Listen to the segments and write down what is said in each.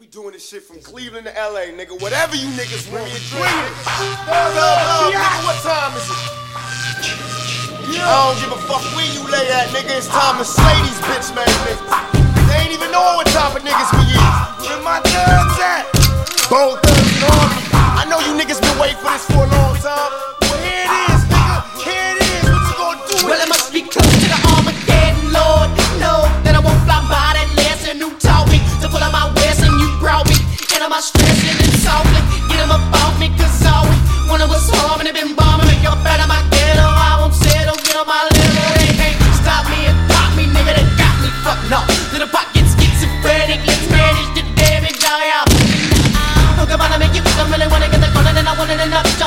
We doing this shit from Cleveland to LA, nigga. Whatever you niggas want me to drink. Thug love, nigga. What time is it? I don't give a fuck where you lay at, nigga. It's time to slay these bitch man niggas. They ain't even know what type of niggas we is. Where my thugs at? Bone Thugs-n-Harmony. I know you niggas been waiting for this for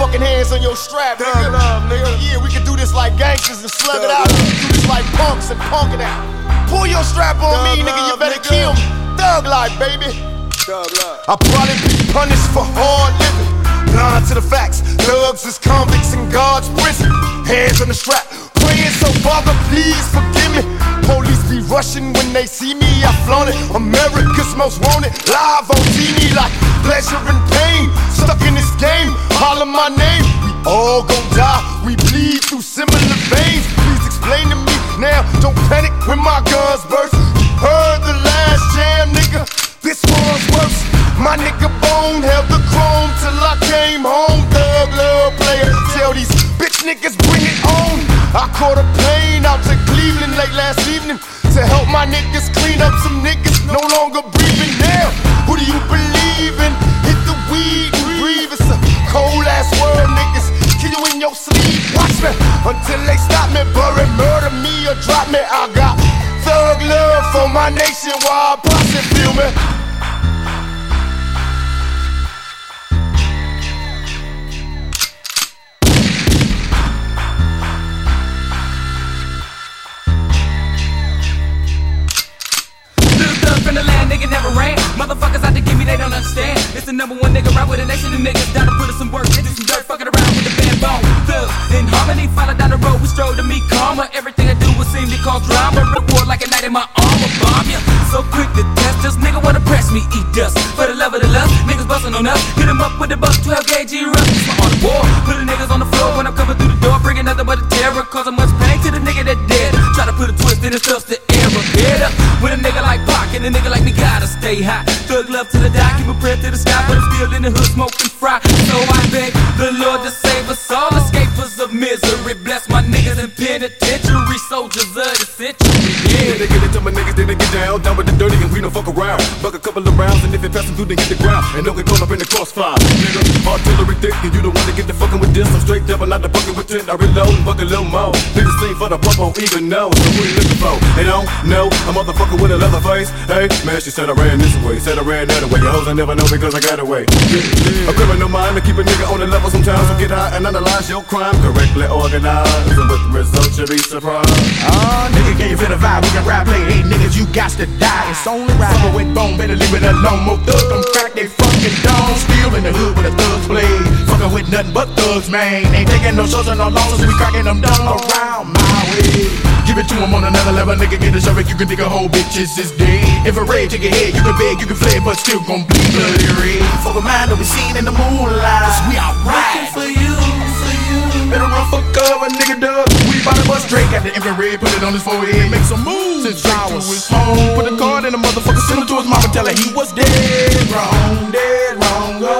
fucking niggas on. Your full busy getting bitch to the test me bless the floor and then nigga attempt to arrest me stress me no looking at death with the last of my breath. Pull up on my kids but don't see it in my step. Yes I'm up this kept it's the best of my secrets even the leaves of my lungs nigga believe it I can see it if needed and if you really want me it wouldn't let it be get the piece every running the book. What's poppin', nigga? Yeah. Put your motherfucking hands on your strap, nigga. Love, nigga. Yeah, we can do this like gangsters and slug it out. We can do this like punks and punk it out. Pull your strap on Thug me, nigga. You better nigga. kill me. Thug life, baby. Thug love. I probably be punished for hard living. Blind to the facts. Thugs is convicts in God's prison. Hands on the strap. Praying so, Father, please forgive me. Police be rushing when they see me. I flaunt it. America's most wanted. Live on TV like pleasure and pain. Stuck in this when my guns burst. Heard the last jam, nigga. This one's worse. My nigga Bone held the chrome till I came home. Thug love player. Tell these bitch niggas bring it on. I caught a plane out to Cleveland late last evening to help my niggas clean up some niggas no longer breathing. Now, who do you believe in? Hit the weed and breathe. It's a cold ass world, niggas. Kill you in your sleep. Watch me until they stop me, bury, murder me or drop me. I land, nigga never ran. Motherfuckers out to get me, they don't understand. It's the number one nigga right with a nation of niggas down to put us some work into some dirt, fucking around with the band bone. Thugs in harmony, follow down the road, we stroll to meet karma. Everything I do will seem to cause drama. Reward like a night in my armor, bomb ya. So quick to test this nigga wanna press me, eat dust. For the love of the lust, niggas bustin' on us. Hit 'em up with the buck 12 gauge rush. My on the war. Putting niggas on the floor when I'm coming through the door, bringing nothing but a terror. Causing much pain to the nigga that dead. Try to put a twist in his stuff's the error. Head up with a nigga like Pac and a nigga like me gotta stay high. Thug love to the die, keep a prayer to the sky, but I'm still in the hood smoking fry. So I beg the Lord to save us all, escapers of misery. Bless my niggas in penitentiary, soldiers of the century. They get it to my niggas, then they get down, down with the dirty, and we don't fuck around. Buck a couple of rounds, and if it passes through, then hit the ground. And don't get caught up in the crossfire. Nigga, artillery thick, and you don't wanna get the fucking with this. I'm straight devil, not the fucking with ten. I reload buck a little more. Be the same for the pump, won't even know. So who you looking for? They don't know. A motherfucker with a leather face. Hey, man, she said I ran this way, said I ran that way. Your hoes I never know because I got away. A criminal mind to keep a nigga on the level sometimes. So get high and analyze your crime correctly organized. And with the results, you'll be surprised. Ah, nigga, can you feel the vibe? We can rap, play, hey, niggas, you got to die. It's only right. Summer with bone, better leave it alone. More thug, them crack they fucking dome. Still in the hood with the thugs blade. Fucking with nothing but thugs, man. Ain't taking no shows and no losses, we cracking them down around my way. Give it to him on another level, nigga, get a shovel, you can dig a whole bitches is dead. If a raid take your head, you can beg, you can flay, but still gon' bleed bloody red. A mind that we seen in the moonlight. Cause we alright. for you, for you. Better run for cover, nigga, dub. We bout to bust Drake at the infrared, put it on his forehead, make some moves. Send straight to his home. Put a card in the motherfucker, send it to his mama, tell her he was dead wrong, dead wrong.